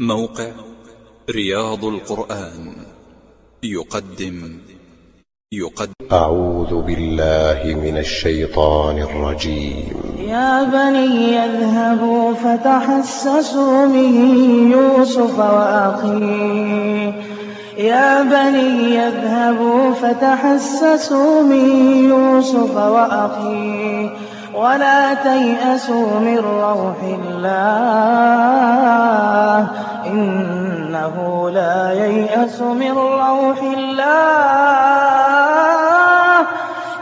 موقع رياض القرآن. يقدم. يقدم. أعوذ بالله من الشيطان الرجيم. يا بني اذهبوا فتحسسوا من يوسف وأخيه. يا بني اذهبوا فتحسسوا من يوسف وأخيه. ولا تيأسوا من روح الله إنه لا ييأس من روح الله.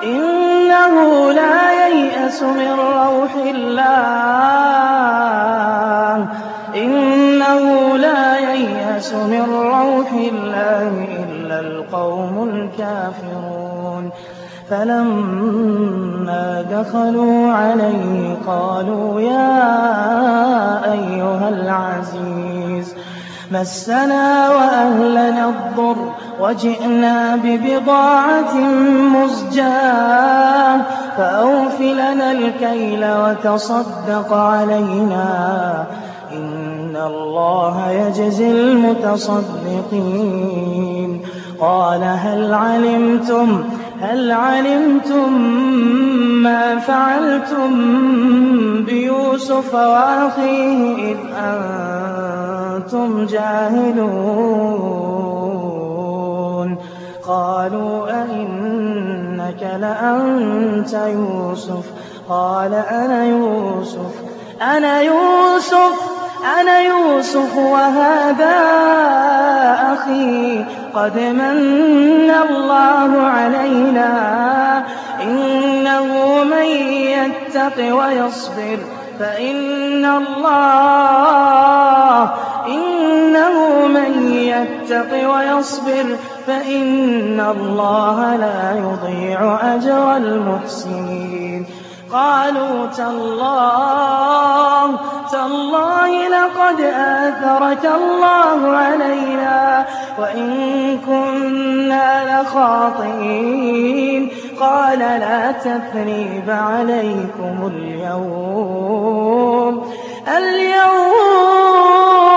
إنه لا ييأس من روح الله. إنه لا ييأس من روح الله إلا القوم الكافرون. فلما دخلوا عليه قالوا يا أيها العزيز مسنا وأهلنا الضر وجئنا ببضاعة مزجاة فأوف لنا الكيل وتصدق علينا إن الله يجزي المتصدقين. قال هل علمتم هل علمتم ما فعلتم بيوسف وأخيه إذ أنتم جاهلون؟ قالوا أئنك لأنت يوسف. قال أنا يوسف. أنا يوسف. أنا يوسف وهذا أخي. قد من الله علينا إنه من يتق ويصبر. فإن الله إنه من يتق ويصبر. فإن الله لا يضيع أجر المحسنين. قالوا تالله تالله لقد آثرك الله علينا وإن كنا لخاطئين. قال لا تثريب عليكم اليوم. اليوم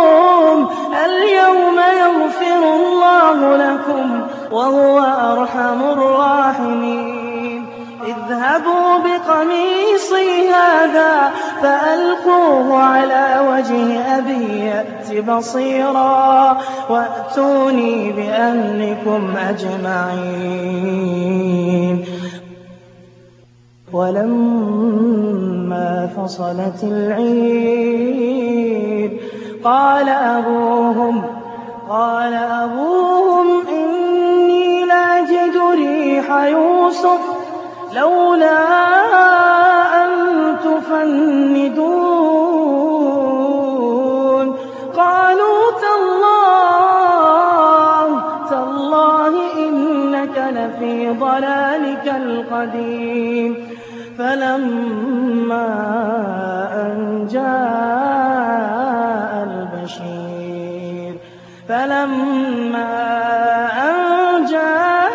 أبي يأت بصيرا وأتوني بأهلكم أجمعين. ولما فصلت العيد قال أبوهم قال أبوهم إني لأجد ريح يوسف. جاء البشير. فلما أن جاء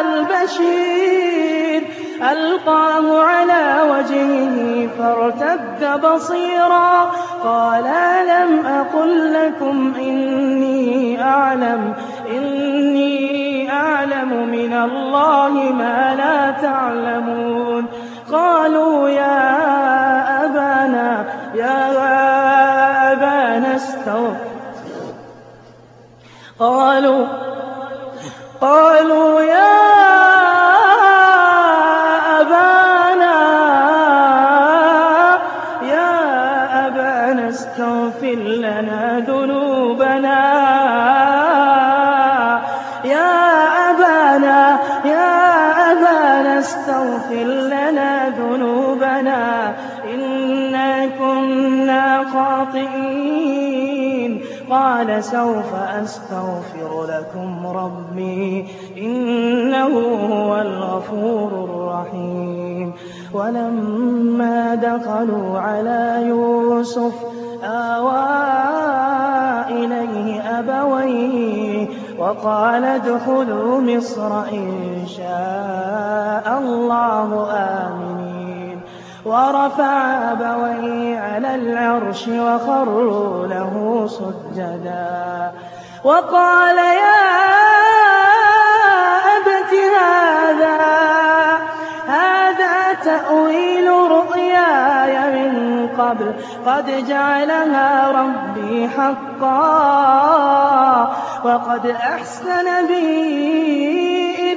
البشير ألقاه على وجهه فارتد بصيرا. قال لم أقل لكم إني أعلم إني أعلم من الله ما لا تعلمون. قالوا يا استغفر قالوا قالوا يا أبانا يا أبانا استغفر لنا ذنوبنا. يا أبانا يا أبانا استغفر لنا ذنوبنا. خاطئين قال سوف أستغفر لكم ربي إنه هو الغفور الرحيم. ولما دخلوا على يوسف آوى إليه أبويه وقال ادخلوا مصر إن شاء الله آمنين. ورفع أبويه على العرش وخروا له سجدا. وقال يا أبت هذا هذا تأويل رؤياي من قبل. قد جعلها ربي حقا وقد أحسن بي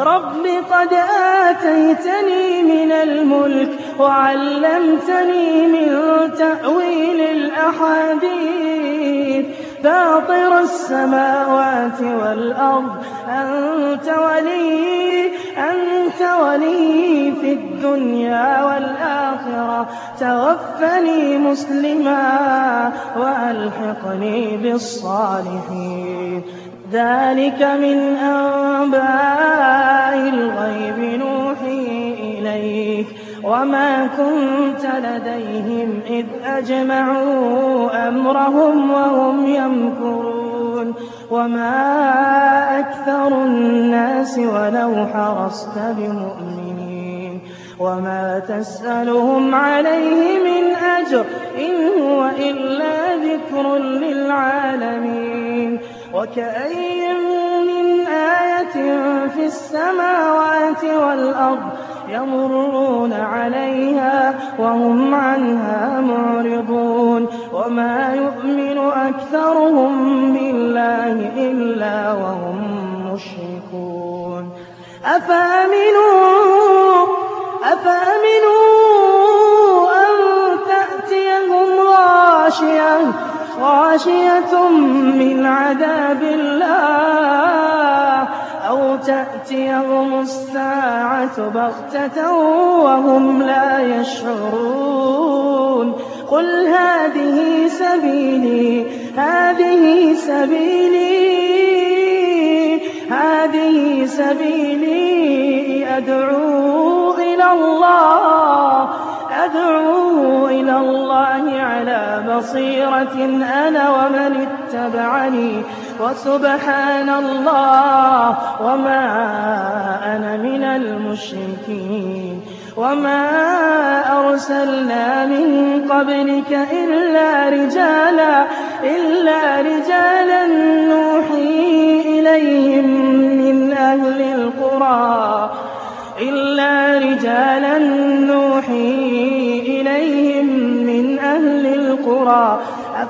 رب قد آتيتني من الملك وعلمتني من تأويل الأحاديث. فاطر السماوات والأرض أنت ولي أنت ولي في الدنيا والآخرة. توفني مسلما وألحقني بالصالحين. ذلك من أنباء الغيب نوحي إليك وما كنت لديهم إذ أجمعوا أمرهم وهم يمكرون وما أكثر الناس ولو حرصت بمؤمنين وما تسألهم عليه من أجر إن هو إلا ذكر للعالمين وكأي من آية في السماوات والأرض يمرون عليها وهم عنها معرضون وما يؤمن أكثرهم بالله إلا وهم مشركون أفأمنوا أفأمنوا أن تأتيهم غاشية غاشية من عذاب الله أو تأتيهم الساعة بغتة وهم لا يشعرون. قل هذه سبيلي هذه سبيلي هذه سبيلي أدعو إلى الله أدعو إلى الله على بصيرة أنا ومن اتبعني. وسبحان الله وما أنا من المشركين وما أرسلنا من قبلك إلا رجالا إلا رجالا نوحي إليهم من أهل القرى إلا رجالا نوحي إليهم من أهل القرى.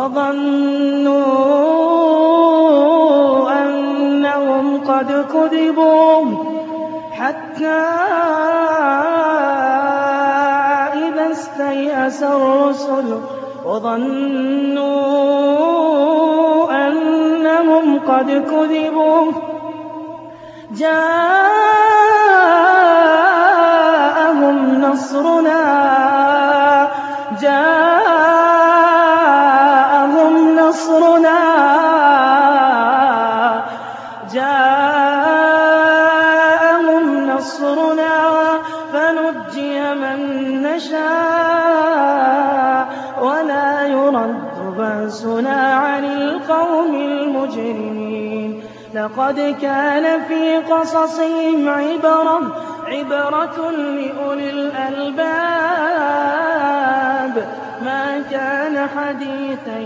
وظنوا أنهم قد كذبوا حتى إذا استيأس الرسل وظنوا أنهم قد كذبوا. جاءهم نصرنا جاءهم بأسنا عن القوم المجرمين. لقد كان في قصصهم عبرة عبرة لأولي الألباب. ما كان حديثا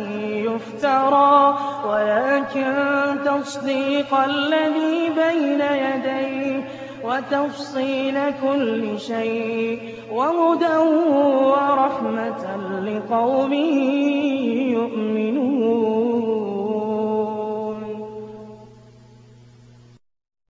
يفترى ولكن تصديق الذي بين يديه وتفصيل كل شيء وهدى ورحمة لقوم يؤمنون.